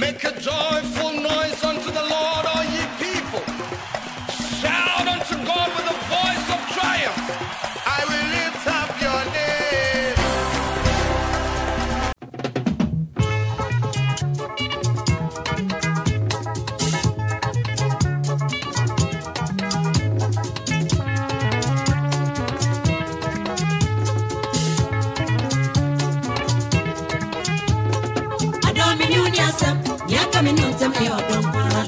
Make a joyful noise unto the Lord, all ye people. Shout unto God with a voice of triumph. I will lift up your name. Adɔ mi ni kaminuza mu yodon kuma